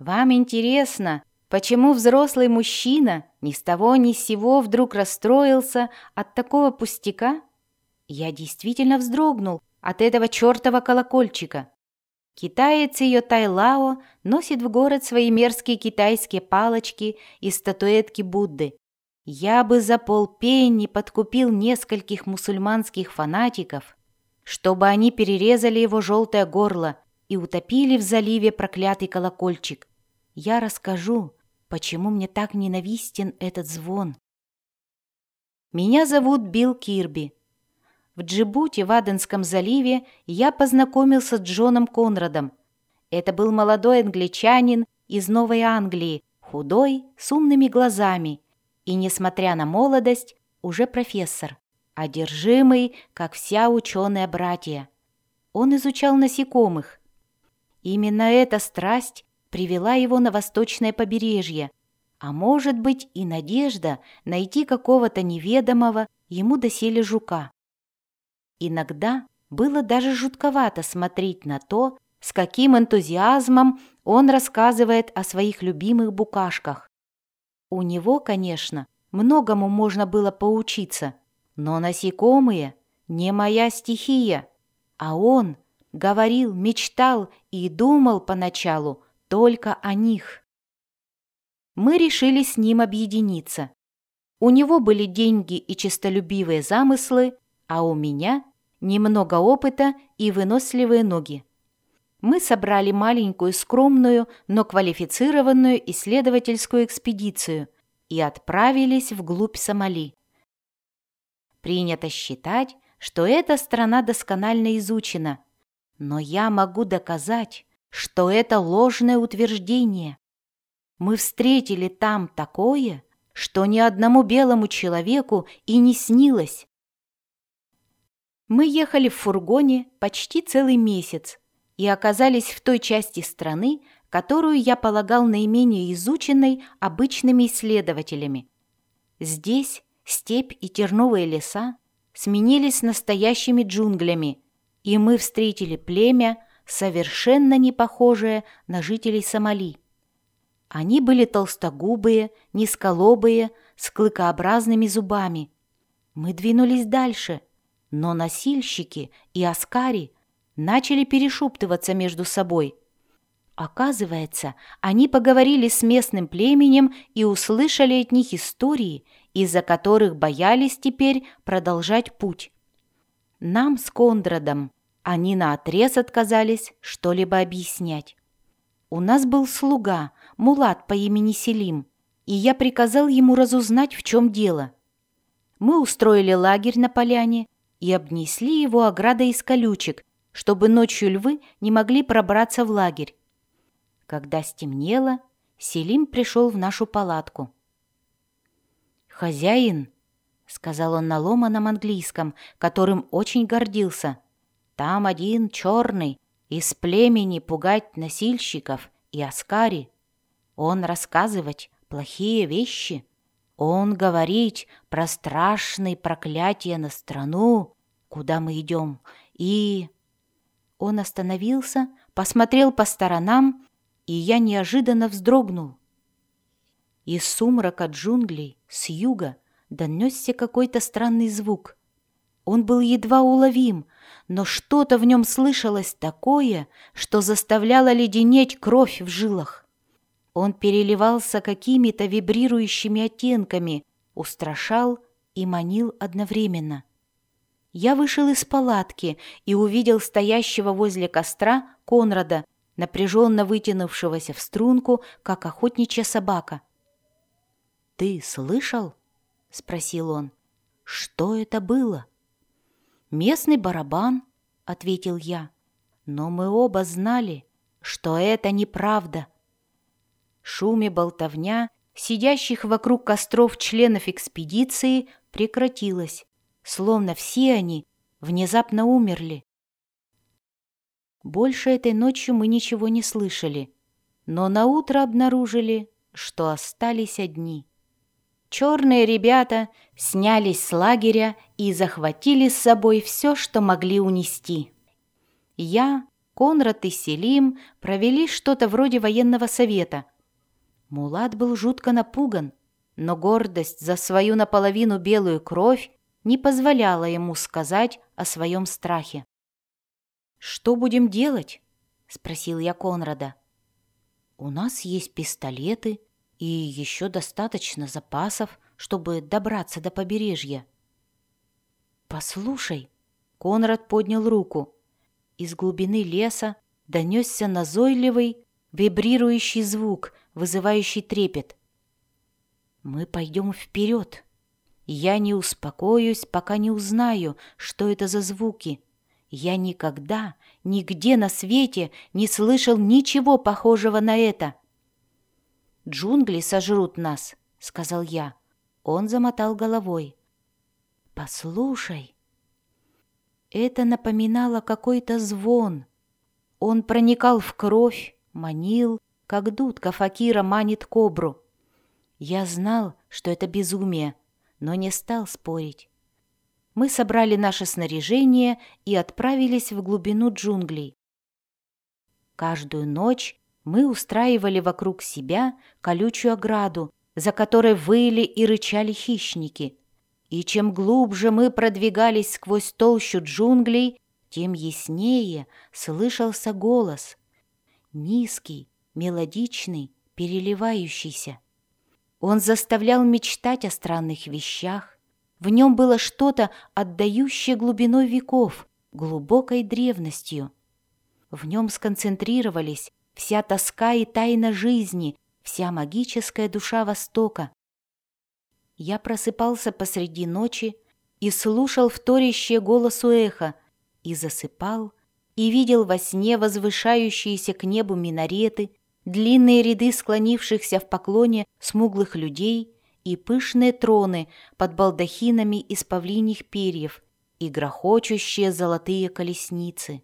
Вам интересно, почему взрослый мужчина ни с того ни с сего вдруг расстроился от такого пустяка? Я действительно вздрогнул от этого чертова колокольчика. Китаец ее Тайлао носит в город свои мерзкие китайские палочки и статуэтки Будды. Я бы за полпенни подкупил нескольких мусульманских фанатиков, чтобы они перерезали его желтое горло и утопили в заливе проклятый колокольчик. Я расскажу, почему мне так ненавистен этот звон. Меня зовут Билл Кирби. В Джибути в Аденском заливе я познакомился с Джоном Конрадом. Это был молодой англичанин из Новой Англии, худой, с умными глазами и, несмотря на молодость, уже профессор, одержимый, как вся ученая братья. Он изучал насекомых. Именно эта страсть привела его на восточное побережье, а может быть и надежда найти какого-то неведомого ему доселе жука. Иногда было даже жутковато смотреть на то, с каким энтузиазмом он рассказывает о своих любимых букашках. У него, конечно, многому можно было поучиться, но насекомые не моя стихия, а он говорил, мечтал и думал поначалу только о них. Мы решили с ним объединиться. У него были деньги и честолюбивые замыслы, а у меня немного опыта и выносливые ноги. Мы собрали маленькую, скромную, но квалифицированную исследовательскую экспедицию и отправились вглубь Сомали. Принято считать, что эта страна досконально изучена, но я могу доказать, что это ложное утверждение. Мы встретили там такое, что ни одному белому человеку и не снилось. Мы ехали в фургоне почти целый месяц и оказались в той части страны, которую я полагал наименее изученной обычными исследователями. Здесь степь и терновые леса сменились настоящими джунглями, и мы встретили племя, совершенно не похожее на жителей Сомали. Они были толстогубые, низколобые, с клыкообразными зубами. Мы двинулись дальше, но носильщики и аскари начали перешептываться между собой. Оказывается, они поговорили с местным племенем и услышали от них истории, из-за которых боялись теперь продолжать путь. Нам с Кондрадом они наотрез отказались что-либо объяснять. У нас был слуга, мулат по имени Селим, и я приказал ему разузнать, в чем дело. Мы устроили лагерь на поляне и обнесли его оградой из колючек, чтобы ночью львы не могли пробраться в лагерь. Когда стемнело, Селим пришел в нашу палатку. «Хозяин», — сказал он на ломаном английском, которым очень гордился, — там один черный, из племени пугать носильщиков и аскари. Он рассказывать плохие вещи. Он говорить про страшные проклятия на страну, куда мы идем, и... Он остановился, посмотрел по сторонам, и я неожиданно вздрогнул. Из сумрака джунглей с юга донесся какой-то странный звук. Он был едва уловим, но что-то в нем слышалось такое, что заставляло леденеть кровь в жилах. Он переливался какими-то вибрирующими оттенками, устрашал и манил одновременно. Я вышел из палатки и увидел стоящего возле костра Конрада, напряженно вытянувшегося в струнку, как охотничья собака. «Ты слышал?» — спросил он. «Что это было?» «Местный барабан», — ответил я. Но мы оба знали, что это неправда. Шум и болтовня сидящих вокруг костров членов экспедиции прекратилась, словно все они внезапно умерли. Больше этой ночью мы ничего не слышали, но наутро обнаружили, что остались одни. Черные ребята снялись с лагеря и захватили с собой все, что могли унести. Я, Конрад и Селим провели что-то вроде военного совета. Мулат был жутко напуган, но гордость за свою наполовину белую кровь не позволяла ему сказать о своем страхе. «Что будем делать?» — спросил я Конрада. «У нас есть пистолеты и еще достаточно запасов, чтобы добраться до побережья». «Послушай», — Конрад поднял руку. Из глубины леса донесся назойливый, вибрирующий звук, вызывающий трепет. «Мы пойдем вперед. Я не успокоюсь, пока не узнаю, что это за звуки. Я никогда, нигде на свете не слышал ничего похожего на это». «Джунгли сожрут нас», — сказал я. Он замотал головой. «Послушай». Это напоминало какой-то звон. Он проникал в кровь, манил, как дудка факира манит кобру. Я знал, что это безумие, но не стал спорить. Мы собрали наше снаряжение и отправились в глубину джунглей. Каждую ночь мы устраивали вокруг себя колючую ограду, за которой выли и рычали хищники. И чем глубже мы продвигались сквозь толщу джунглей, тем яснее слышался голос. Низкий, мелодичный, переливающийся. Он заставлял мечтать о странных вещах. В нем было что-то, отдающее глубиной веков, глубокой древностью. В нем сконцентрировались вся тоска и тайна жизни, вся магическая душа Востока. Я просыпался посреди ночи и слушал вторящее голосу эхо, и засыпал, и видел во сне возвышающиеся к небу минареты, длинные ряды склонившихся в поклоне смуглых людей и пышные троны под балдахинами из павлиньих перьев и грохочущие золотые колесницы.